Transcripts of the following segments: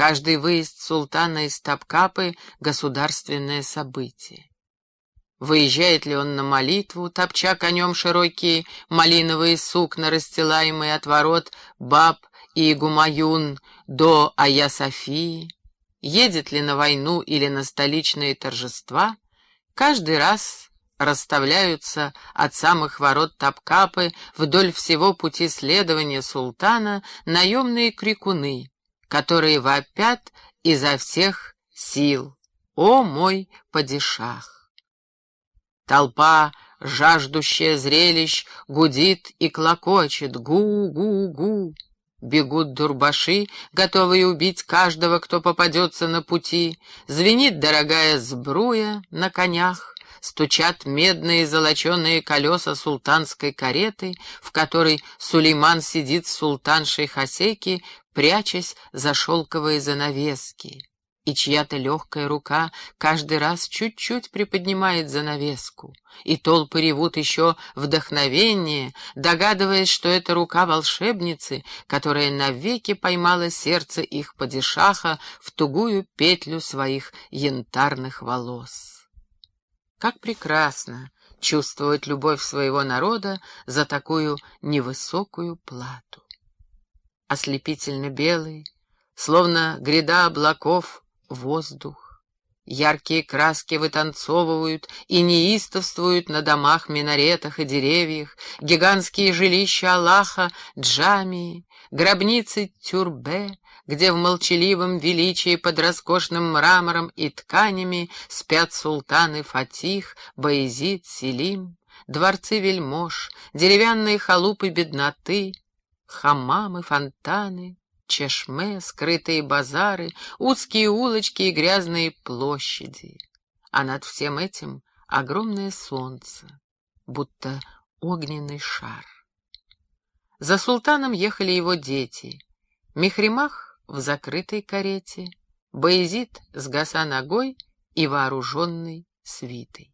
Каждый выезд султана из Тапкапы — государственное событие. Выезжает ли он на молитву, топча конем широкие малиновые сукна, расстилаемые от ворот баб и Гумаюн до Ая-Софии, едет ли на войну или на столичные торжества, каждый раз расставляются от самых ворот Тапкапы вдоль всего пути следования султана наемные крикуны, которые вопят изо всех сил «О мой падишах!». Толпа, жаждущая зрелищ, гудит и клокочет «Гу-гу-гу!». Бегут дурбаши, готовые убить каждого, кто попадется на пути. Звенит дорогая сбруя на конях, стучат медные золоченые колеса султанской кареты, в которой Сулейман сидит с султаншей Хасеки, прячась за шелковые занавески и чья-то легкая рука каждый раз чуть-чуть приподнимает занавеску, и толпы ревут еще вдохновение, догадываясь, что это рука волшебницы, которая навеки поймала сердце их падишаха в тугую петлю своих янтарных волос. Как прекрасно чувствовать любовь своего народа за такую невысокую плату. Ослепительно белый, словно гряда облаков, воздух. Яркие краски вытанцовывают и неистовствуют на домах, минаретах и деревьях, гигантские жилища Аллаха, джамии, гробницы тюрбе, где в молчаливом величии под роскошным мрамором и тканями спят султаны Фатих, Баезид, Селим, дворцы вельмож, деревянные халупы бедноты, хамамы, фонтаны, чешме, скрытые базары, узкие улочки и грязные площади. А над всем этим огромное солнце, будто огненный шар. За султаном ехали его дети. Мехримах в закрытой карете, Боязид с госа ногой и вооруженной свитой.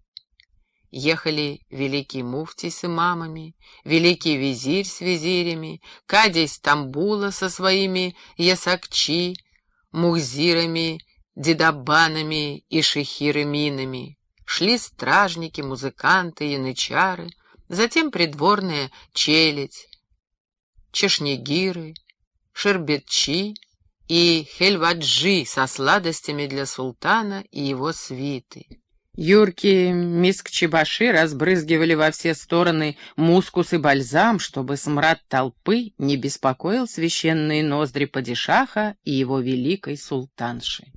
Ехали великий муфтий с имамами, великий визирь с визирями, кадий Стамбула со своими ясакчи, мухзирами, дедабанами и шехирыминами. Шли стражники, музыканты, янычары, затем придворная челядь, чешнегиры, шербетчи и хельваджи со сладостями для султана и его свиты. Юрки мискчебаши разбрызгивали во все стороны мускус и бальзам, чтобы смрад толпы не беспокоил священные ноздри падишаха и его великой султанши.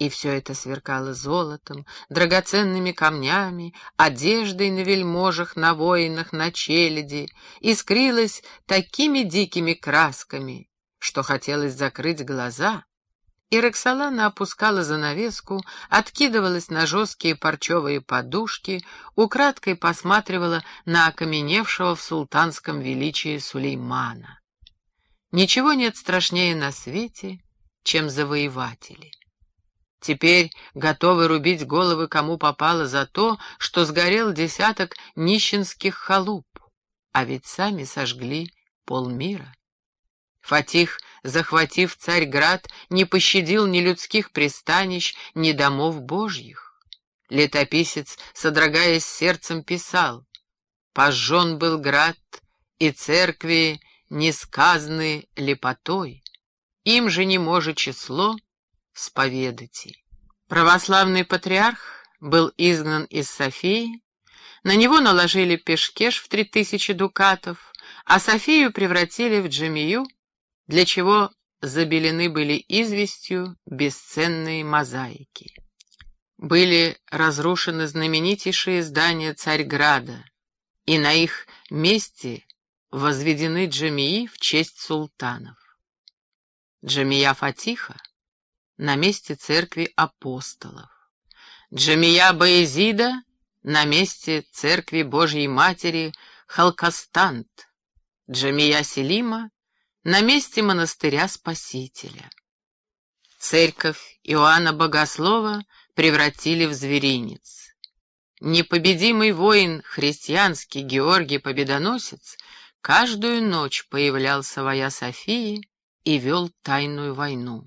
И все это сверкало золотом, драгоценными камнями, одеждой на вельможах, на воинах, на челяди, искрилось такими дикими красками, что хотелось закрыть глаза — и Роксолана опускала занавеску, откидывалась на жесткие парчевые подушки, украдкой посматривала на окаменевшего в султанском величии Сулеймана. Ничего нет страшнее на свете, чем завоеватели. Теперь готовы рубить головы кому попало за то, что сгорел десяток нищенских халуп, а ведь сами сожгли полмира. Фатих захватив Царьград, не пощадил ни людских пристанищ, ни домов божьих. Летописец, содрогаясь сердцем, писал, «Пожжен был град, и церкви не сказаны лепотой, им же не может число споведати». Православный патриарх был изгнан из Софии, на него наложили пешкеш в три тысячи дукатов, а Софию превратили в джамию, для чего забелены были известью бесценные мозаики. Были разрушены знаменитейшие здания Царьграда, и на их месте возведены джамии в честь султанов. Джамия Фатиха на месте церкви апостолов. Джамия Баезида на месте церкви Божьей Матери Халкастант. Джамия Селима на месте монастыря Спасителя. Церковь Иоанна Богослова превратили в зверинец. Непобедимый воин христианский Георгий Победоносец каждую ночь появлялся в Ая Софии и вел тайную войну.